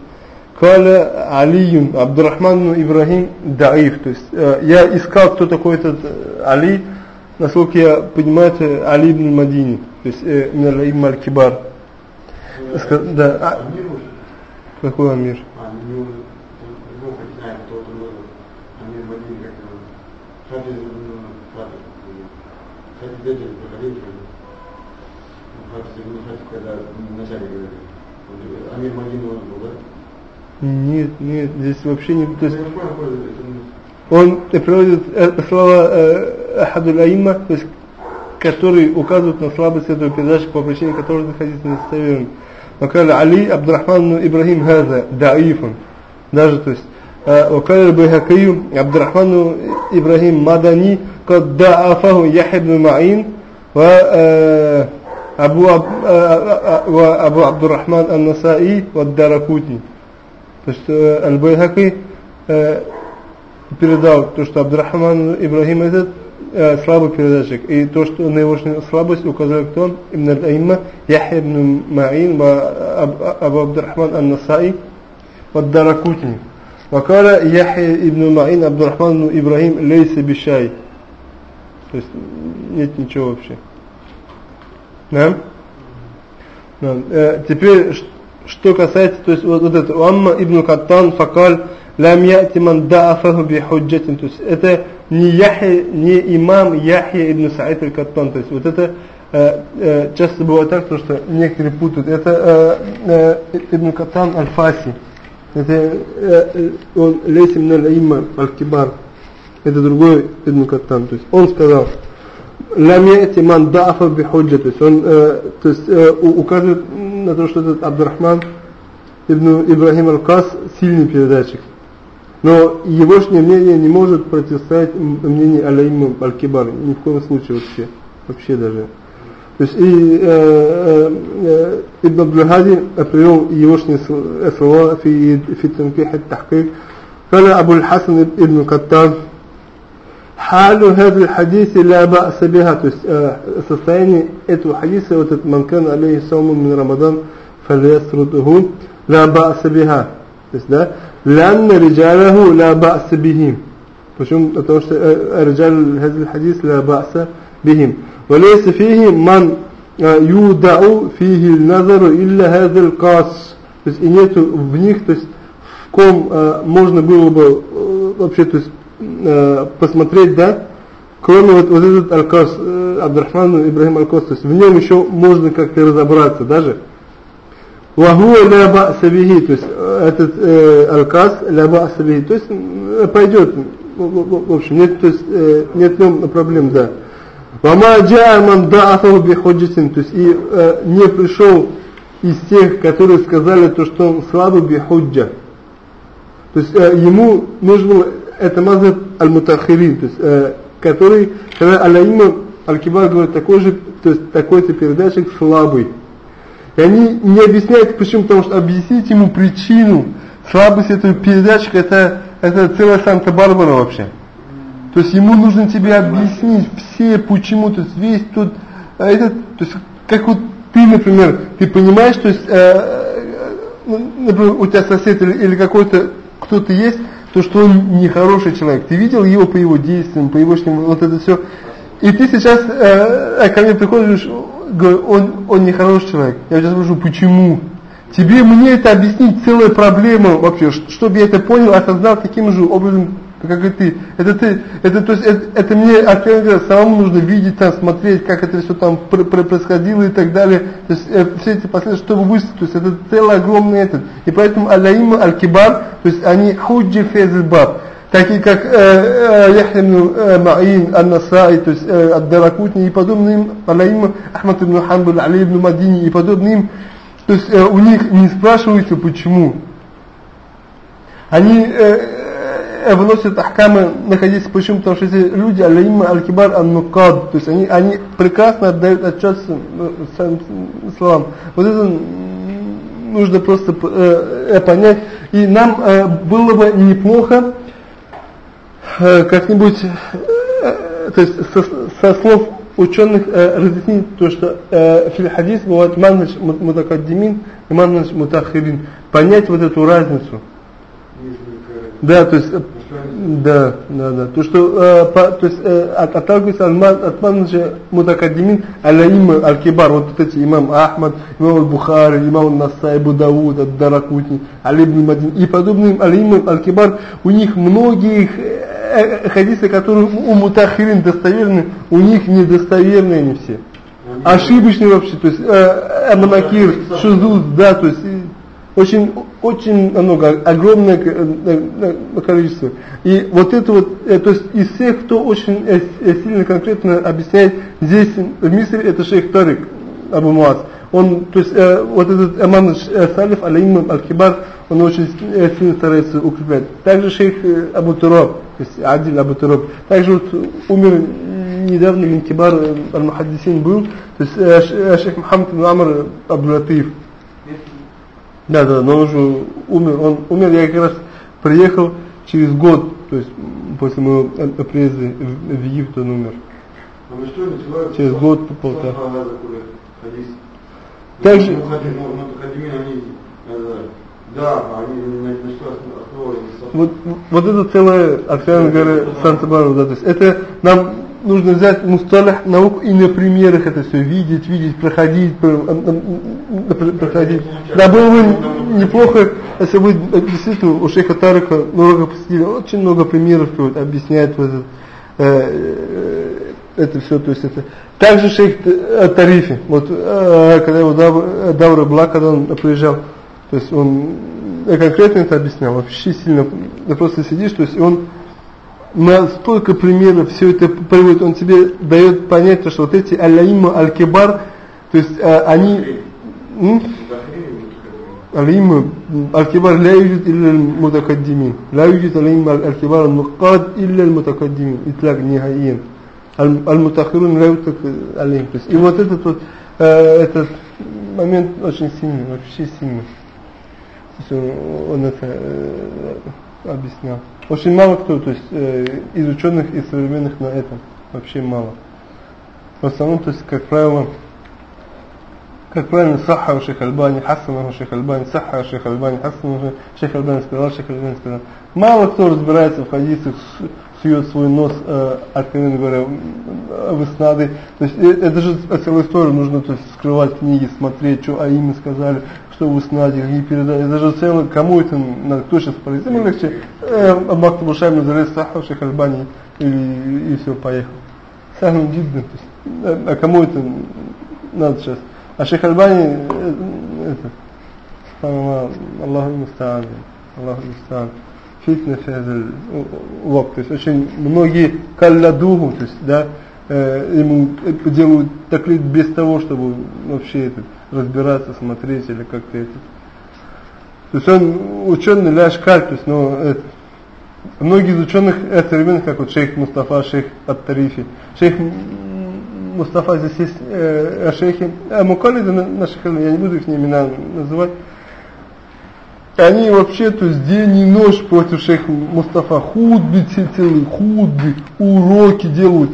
Каля Алиюн, Абдурахман Ибрахим Даиф, то есть э, я искал, кто такой этот э, Али, насколько я понимаю, это Али ибн Мадини, то есть э, Ибн Аль-Кибар. Ска- Да, а, Амир уже. какой Амир? А, ну, ну, был. Амир Мадин, как его. Ну. Ну, ну, Амир Мадин он был, да? Нет, нет, здесь вообще не... То есть Ну, я понял, пользуется, ну, Он приводит э, слова э, Ахадуль Аимма, то есть которые указывают на слабость этого передачи, по причине которой находится недостоверным. وقال علي عبد الرحمن بن إبراهيم هذا ضعيف даже то есть э, وقال البيهقي عبد الرحمن بن إبراهيم مدني قد ضعفه يحيى بن معين و آه، أبو عب- آه، آه، وأبو عبد الرحمن النسائي والدارقطني то есть э, Аль-Байхаки э, передал то, что Абдрахман Ибрагим этот э, слабый передатчик. И то, что на его слабость указал кто? Ибн Аль-Аимма, Яхья ибн Ма'ин, Абу Абдрахман Ан-Насаи, Ваддаракутни. Вакара Яхья ибн Ма'ин, Абдрахман Ибрагим, Лейса Бишай. То есть нет ничего вообще. Да? да. Теперь, что касается то есть вот, вот это Уамма ибн Каттан факаль лам яти ман да'афаху би худжатин то есть это не Яхи не имам Яхья ибн Саид аль-Каттан. То есть вот это э, э, часто бывает так то, что некоторые путают. Это э, э, ибн Каттан аль-Фаси. Это э, э, он лейси мин аль-Аимма аль-Кибар это другой ибн Каттан. То есть он сказал лам яти ман да'афа би худжа то есть он э, то есть э, указывает на то, что этот Абдурахман Ибн Ибрахим Аль-Кас сильный передатчик. Но его мнение не может противостоять мнению Аляима Аль-Кибар. Ни в коем случае вообще. Вообще даже. То есть и э, э, э Ибн Абдул-Хади привел егошние слова э, «Фи танкихат тахкик». Кала Абуль Хасан Ибн Каттан حال هذا الحديث لا بأس بها то есть э, состояние этого хадиса вот этот من كان عليه صوم من رمضان فليسرده لا بأس بها то есть да لأن رجاله لا بأس بهم почему потому что э, رجال هذا الحديث لا بأس بهم وليس فيه من э, يودع فيه النظر إلا هذا القاس то есть и нету в них то есть в ком э, можно было бы э, вообще то есть э, посмотреть, да, кроме вот, вот этот Аль-Кас, э, Абдрахман Ибрахим Аль-Кас, то есть в нем еще можно как-то разобраться даже. лагуа ля ба'са то есть э, этот э, Аль-Кас ля ба'са то есть э, пойдет, в, в общем, нет, то есть, э, нет в нем проблем, да. Вама джаа ман да'афаху бихуджитин, то есть и э, не пришел из тех, которые сказали то, что он слабый бихуджа. То есть э, ему нужно это мазхаб аль-мутахирин то есть э, который когда Аляима Аль-Кибар говорит такой же то есть такой-то передатчик слабый и они не объясняют почему, потому что объяснить ему причину слабости этого передатчика, это, это целая Санта-Барбара вообще. То есть ему нужно тебе объяснить все почему, то есть весь тут, а этот, то есть как вот ты, например, ты понимаешь, то есть, э, э, ну, например, у тебя сосед или, или какой-то кто-то есть, то что он нехороший человек. Ты видел его по его действиям, по его вот это все. И ты сейчас э, ко мне приходишь, говорю, он, он нехороший человек. Я у тебя почему? Тебе мне это объяснить целая проблема вообще, чтобы я это понял, осознал таким же образом, как и ты. Это ты, это то есть это, это мне откровенно самому нужно видеть там, смотреть, как это все там пр- пр- происходило и так далее. То есть э, все эти последствия, чтобы высветить, то есть это целый огромный этот. И поэтому Аллаима Аль-Кибар, то есть они худжи фезельбаб такие как э, э, ибн э, Ма'ин, Ан-Насаи, то есть э, Ад-Даракутни и подобные им, Алаим Ахмад ибн Хамбаль, Али ибн Мадини и подобные им, то есть э, у них не спрашивается почему. Они э, э, выносят ахкамы, находясь почему, потому что эти люди, Алаим Аль-Кибар Ан-Нукад, то есть они, они прекрасно отдают отчет э, своим словам. Вот это нужно просто э, э, понять. И нам э, было бы неплохо э, как-нибудь, э, то есть со, со слов ученых э, разъяснить то, что э, в хадис бывает маннаж мутакаддимин и маннаж мутахирин. Понять вот эту разницу. Да, то есть, э, да, да, да. То, что, э, по, то есть, э, от, отталкивается от, от манджа мутакаддимин аляима аль-кибар, вот эти имам Ахмад, имам аль-Бухари, имам Насай, Дауд, ад-Даракутни, Али ибн Мадин и подобным алимам аль-кибар, у них многие э, э, хадисы, которые у мутахирин достоверны, у них недостоверные они все. Ошибочные вообще, то есть, э, Аманакир, Шузуз, да, то есть, и очень, очень много, огромное э, э, количество. И вот это вот, э, то есть из всех, кто очень э, э, сильно конкретно объясняет, здесь в Мисре это шейх Тарик Абу Муаз. Он, то есть э, вот этот Ш- Салиф Алейм Аль-Кибар, он очень э, сильно старается укреплять. Также шейх э, Абу Тураб, то есть Адиль Абу Тураб. Также вот умер недавно Минкибар э, Аль-Мухаддисин был, то есть э, э, шейх Мухаммад Амр Абдулатиф. Да, да, но он уже умер. Он умер, я как раз приехал через год, то есть после моего приезда в, в Египет он умер. А что? Через год, полтора. Хадис. Также- Ну, ну, э, да, они на, на что основывались? Вот, вот это целая, откровенно говоря, Санта-Барбара, да, то есть это нам нужно взять мусталах наук и на примерах это все видеть, видеть, проходить, проходить. Да, было бы неплохо, если бы э, действительно у шейха Тарика много посетили, очень много примеров вот, объясняет вот это, э, э, это все, то есть это. Также шейх Тарифи, вот когда его Дав- Давра была, когда он приезжал, то есть он конкретно это объяснял, вообще сильно, просто сидишь, то есть он на столько примеров все это приводит, он тебе дает понять, то что вот эти аль-Аимма, аль-Кибар, то есть а, они... Аль-Аимма, аль-Кибар ля юджит илля аль-Мутакаддимин. Ля юджит аль-Аимма, аль-Кибар, аль-Мукад илля аль-Мутакаддимин. Итлак нихаин. Аль-Мутахирун ля юджит аль То есть и вот этот вот, э, этот момент очень сильный, вообще сильный. То есть он, он это э, объяснял. Очень мало кто, то есть э, из ученых и современных на этом вообще мало. В основном, то есть, как правило, как правильно Саха Шейх Альбани, Хасан Шейх Альбани, Саха Шейх Альбани, Хасан Шейх Альбани сказал, Шейх Альбани сказал. Мало кто разбирается в хадисах, сует свой нос, э, откровенно говоря, в- иснады. То есть э, это же целая история, нужно то есть, скрывать книги, смотреть, что аимы сказали, что в иснаде, какие передачи. Это же целое, кому это надо, кто сейчас полезет. Ему легче, э, Аббак Табушай, Назарет, Саха у Шейх Альбани, или, и все, поехал. То есть, э, а кому это надо сейчас? А шейх Альбани, э, это, субханаллах, Аллаху мустаан, Аллаху мустаан, фитна вак, то есть очень многие калладуху, то есть, да, э, ему делают таклит без того, чтобы вообще это, разбираться, смотреть или как-то это. То есть он ученый ляшкаль, то есть, но это, многие из ученых э, современных, как вот шейх Мустафа, шейх Ат-Тарифи, шейх Мустафа, здесь есть э, шейхи, а мукалиды на- наших, я не буду их имена называть, они вообще, то есть день и ночь против шейха Мустафа, худби целые, худби, уроки делают,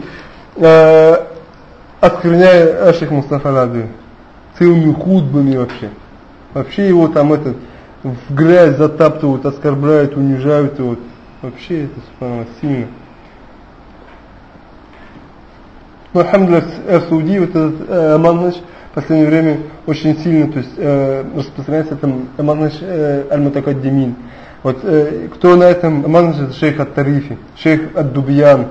э, оскверняя э, шейха Мустафа Лады, целыми худбами вообще. Вообще его там этот, в грязь затаптывают, оскорбляют, унижают его. Вообще это субханаллах, сильно. Но, алхамдулillah, в Саудии вот этот э, в последнее время очень сильно то есть, э, распространяется там манхадж э, аль-мутакаддимин. Вот э, кто на этом манхадже, это шейх ат-Тарифи, шейх ад-Дубьян,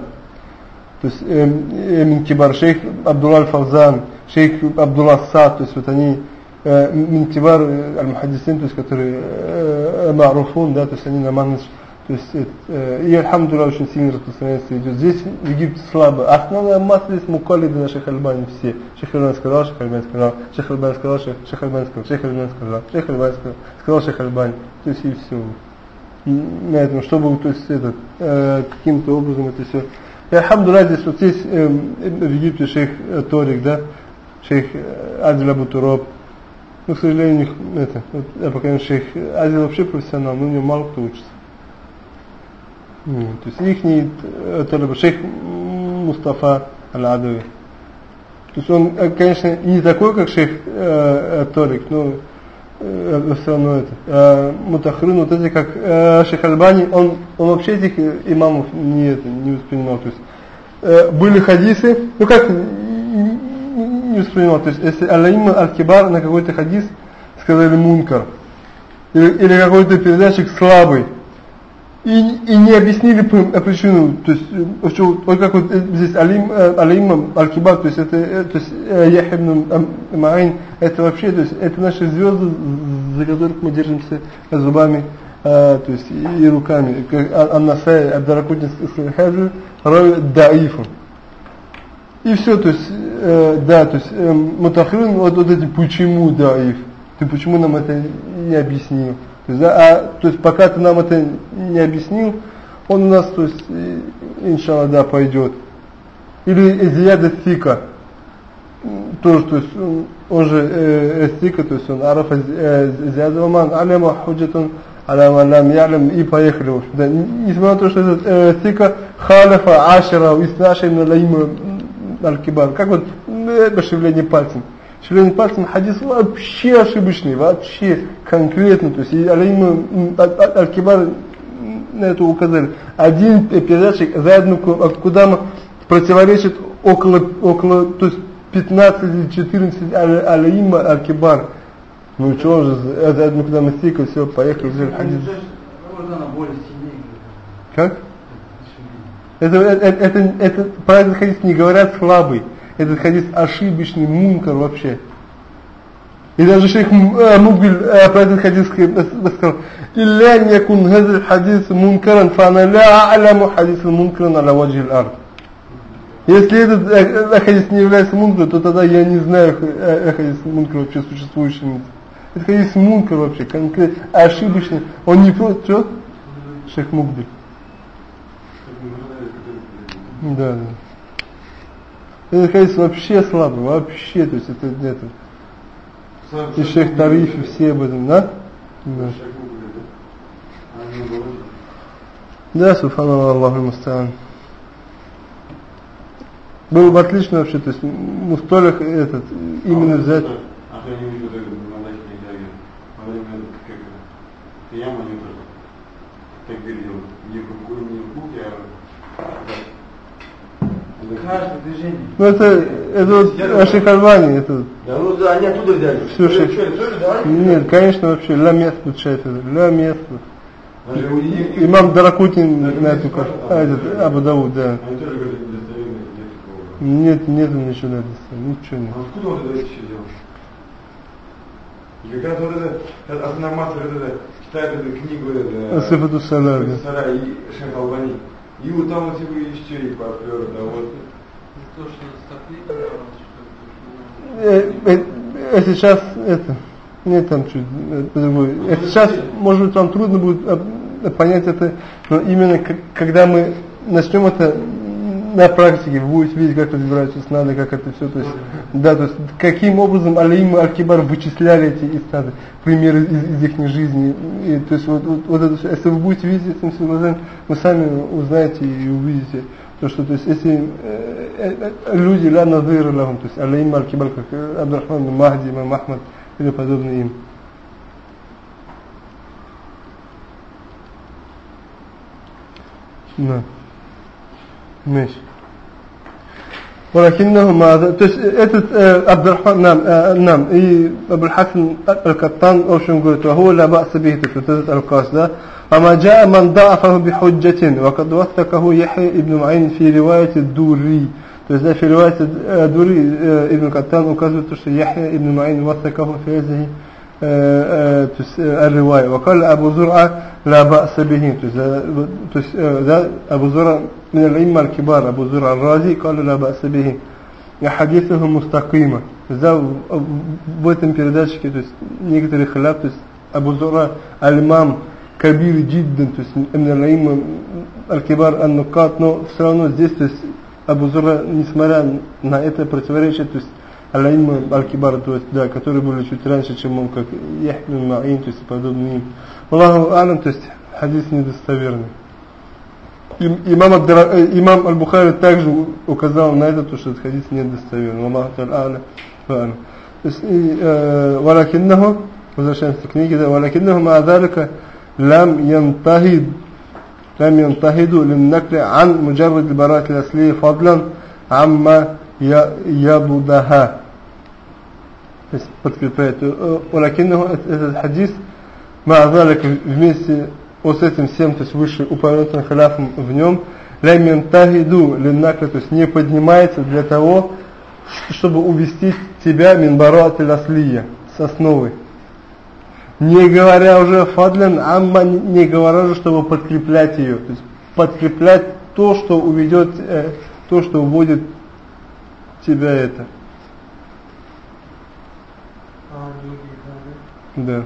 то есть э, э, Минкибар, шейх Абдулла аль-Фавзан, шейх Абдулла Сад, то есть вот они э, Минкибар э, аль-Мухаддисин, то есть которые э, э, маруфун, да, то есть они на манхадж то есть, э, и Альхамдулилlah очень сильно распространяется идет. Здесь в Египте слабо. Основная масса здесь мукалиды на Шейх Альбани все. Шейх Альбани сказал, Шейх Альбани сказал, Шейх Альбани сказал, Шейх, Альбани сказал, Шейх Альбани сказал, Шейх Альбани сказал, сказал Шейх Альбани. То есть и все. На этом, чтобы то есть этот, каким-то образом это все. И Альхамдулилlah здесь вот здесь э, в Египте шейх Торик, да, шейх э, Адиль Абу Туроб. Ну, к сожалению, это, вот, я пока шейх Адиль вообще профессионал, но у него мало кто учится. Ну, то есть ихний э, талиб шейх Мустафа Аль-Адови. То есть он, э, конечно, не такой, как шейх э, э Торик, но э, все равно это. Э, Мутахрин, вот эти, как э, шейх Альбани, он, он вообще этих имамов не, это, не воспринимал. То есть э, были хадисы, ну как не воспринимал, то есть если Алаима Аль-Кибар на какой-то хадис сказали мункар, или, или какой-то передатчик слабый, и, и не объяснили причину, то есть, э, что, вот как вот э, здесь Алим, э, Алим Аль-Кибар, то есть это, то есть Яхибн Ма'ин, это вообще, то есть это наши звезды, за которых мы держимся зубами, а, то есть и, и руками. Ан-Насай, Абдаракутин Хаджи, Рой Даифун. И все, то есть, э, да, то есть, э, Мутахрин, вот, вот эти, почему Даиф? Ты почему нам это не объяснил? То есть, да, а, то есть пока ты нам это не объяснил, он у нас, то есть, иншалла, да, пойдет. Или Зияда Фика. Тоже, то есть, он же э, Фика, то есть он Арафа Зияда Ваман, Аляма Худжатун, Аляма Лам Ялям, и поехали, в общем, да. Несмотря на то, что этот э, Фика Халифа Ашера, Иснаша именно Лаима Аль-Кибар. Как вот э, шевеление пальцем шевеление пальцем хадис вообще ошибочный, вообще конкретно. То есть Алейма Аль-Кибар на это указали. Один передатчик за одну Кудама противоречит около, около то есть 15 или 14 Алейма Аль-Кибар. Ну что он же, это одну Кудама стика, все, поехали, взяли хадис. Как? Это, это, это, это, про этот хадис не говорят слабый этот хадис ошибочный, мункар вообще. И даже шейх Мукбиль про этот хадис сказал, «Илля не хазил хадис мункаран, фана ля а'ламу хадис мункаран аля ваджи ард». Если этот хадис не является мункаром, то тогда я не знаю хадис мункар вообще существующий. Это хадис мункар вообще, конкретно, ошибочный. Он не просто, что? Шейх Мукбиль. Да, да. Этот хадис вообще слабый, вообще, то есть это нет. И шейх Тарифи все об этом, да? Да. Да, субханаллах, Аллаху мустаан. Было бы отлично вообще, то есть мустолих этот, именно взять. Как говорил, не в руку, не в руки, а Каждое движение. Ну это, это вот Аших Альбани, это... Да ну да, они оттуда взяли. Все, шейх. Нет, конечно вообще, ля мест получается, ля мест. Имам Даракутин на эту карту, а этот, Абу Дауд, да. Они тоже говорят, нет такого. Нет, нет ничего на это, ничего нет. А откуда он это еще взял? И как раз вот это, основная масса вот это, читает эту книгу, это... Асифату Салар, да. И Шейх Албани. И вот там вот его еще и попер, да вот. То, что Э, э, сейчас это, нет там чуть э, по-другому. Ну, Э, Сейчас, может быть, вам трудно будет понять это, но именно к- когда мы начнем это на практике, вы будете видеть, как разбираются снады, как это все, то есть, да, то есть, каким образом Алиим и Аль-Кибар вычисляли эти снады, примеры из, из их жизни, и, то есть, вот, вот, вот это, всё. если вы будете видеть этим всем глазами, вы сами узнаете и увидите, то, что, то есть, если э, э, э, люди, ля назыр лахум, то есть, Алиим и Аль-Кибар, как э, Абдурахман бин Махди, имам Ахмад, или подобные им. Да. ماشي. ولكنهما إيه، عبد الرحمن نعم آه، نعم أبو الحسن القطان أو شنو قلت وهو لا بأس به تتزة القاصده أما جاء من ضعفه بحجة وقد وثقه يحيى ابن معين في رواية الدوري. تزا في رواية الدوري آه، ابن القطان وكذبت يحيى ابن معين وثقه في هذه آه، الرواية. وقال أبو زرعة لا بأس به. تزا أبو زرعة من الأئمة الكبار أبو زرع الرازي قال لا بأس به حديثه مستقيمة да, в этом передатчике то есть некоторые халяв то есть Абу Зура Аль-Имам Кабир Джиддан то есть من الأئمة الكبار النقاط но все равно здесь то есть Абу Зура несмотря на это противоречие то есть Аль-Имма Аль-Кибар, то есть, да, которые были чуть раньше, чем он, как Яхмин Ма'ин, то есть, подобные им. Аллаху Алям, то есть, хадис недостоверный. Имам, имам Аль-Бухари также указал на это, что этот хадис недостоверный. Аллаху Та'ala То есть, э, ولكنه, возвращаемся к книге, да, ولكنه مع ذلك لم ينتهد لم ينتهدوا للنقل عن مجرد البراءة الأصلية فضلا عما يبدها то есть подкрепляет ولكنه этот хадис مع ذلك вместе вот с этим всем, то есть выше упомянутым халяфом в нем, лям янтахиду линнакля, то есть не поднимается для того, чтобы увести тебя минбарат аслия с основы. Не говоря уже фадлен, амма не говоря уже, чтобы подкреплять ее. То есть подкреплять то, что уведет, э, то, что уводит тебя это. А, да.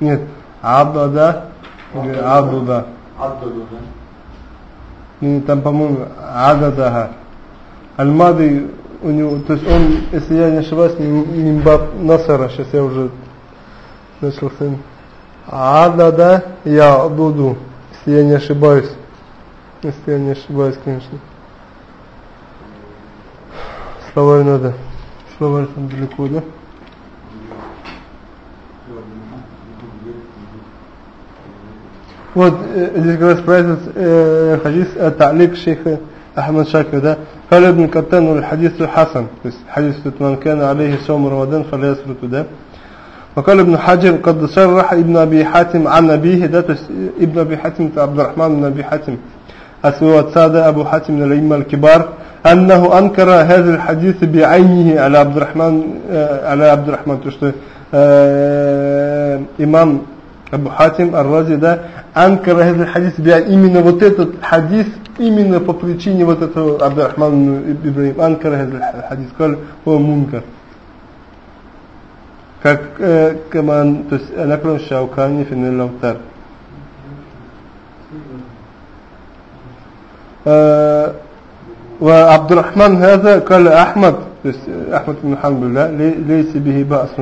Нет, Абдада Абдуда. Аддаду, да? Не, там, по-моему, Ададаха. Аль-Мады у него, то есть он, если я не ошибаюсь, Мимбаб Насара, сейчас я уже начал с ним. Адада я Абуду, если я не ошибаюсь. Если я не ошибаюсь, конечно. Словарь надо. Словарь там далеко, да? Вот э, здесь говорится про этот э, хадис э, та'лик шейха Ахмад Шакир, да? قال ابن كتان والحديث حسن حديث من كان عليه صوم رمضان فلا يسرط ده وقال ابن حجر قد صرح ابن أبي حاتم عن أبيه ده ابن أبي حاتم عبد الرحمن بن أبي حاتم أسوى السادة أبو حاتم من الأئمة الكبار أنه أنكر هذا الحديث بعينه على عبد الرحمن على عبد الرحمن تشتي إمام Абу Хатим Ар-Рази, да, анкара этот хадис бия, именно вот этот хадис, именно по причине вот этого Абдурахман Ибрахим, анкара этот хадис, сказал, о мункар. Как, э, каман, то есть, накрам Шаукани финил лавтар. وعبد الرحمن هذا قال أحمد أحمد بن حنبل لا ليس به بأس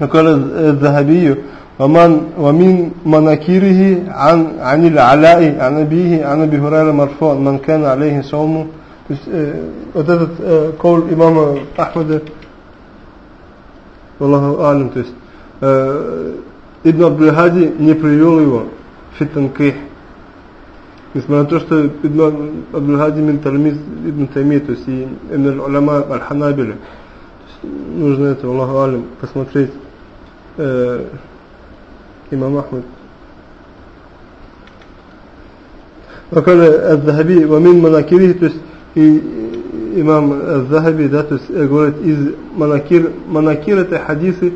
فقال الذهبي ومن ومن مناكيره عن عن العلاء عن أبيه عن أبي هريرة مرفوع من كان عليه صوم вот этот э, кол имама Ахмада Аллаху Алим, то есть э, Ибн Абдул-Хади не привел его фитанких несмотря на то, что Ибн Абдул-Хади мин Талмиз Ибн Тайми, то есть и Ибн Аль-Уляма Аль-Ханабили нужно это, Аллаху Алим, посмотреть э, имам Ахмад وقال الذهبي ومن مناكيره то есть и имам Захаби, да, то есть говорит из манакир, манакир это хадисы,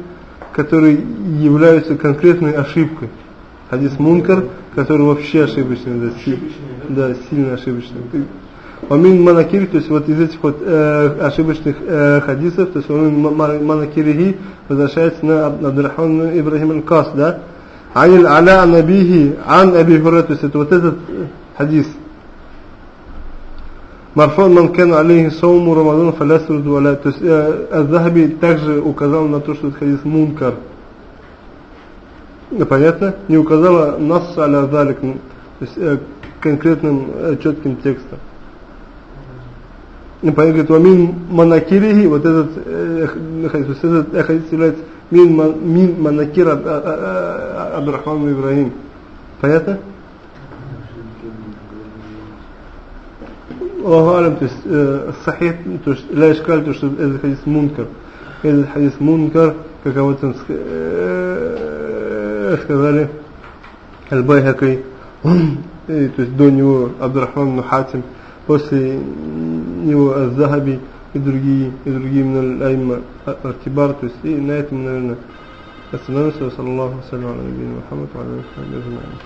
которые являются конкретной ошибкой. Хадис мункар, который вообще ошибочный, да, си, да сильно ошибочный. Вамин манакир, то есть вот из этих вот э, ошибочных э, хадисов, то есть вамин манакирихи возвращается на Абдурахман Ибрахим Аль-Кас, да? Ан аля набихи, ан Аби Хура, то есть это вот этот хадис. Марфан ман кан алейхи сауму Рамадан фалясруду валя. То есть э, Аз-Захаби также указал на то, что это хадис мункар. Понятно? Не указала нас аля залик, то есть э, конкретным э, четким текстом. И поэтому говорит, вамин манакирихи, вот этот э, хадис, то есть этот хадис является мин, мин манакир А- А- А- Абдурахман Ибрагим. Понятно? Аллаху алям, то есть э, то есть ля ишкаль, то что этот хадис мункар. Этот хадис мункар, как об этом ск- э, сказали Аль-Байхакай, (clears throat) то есть до него Абдурахман Нухатим, после него Аз-Захаби и другие, и другие именно Айма Артибар, то есть и на этом, наверное, остановимся. Саллаху салям аля набийна Мухаммад, ва аля алейхи ва салям.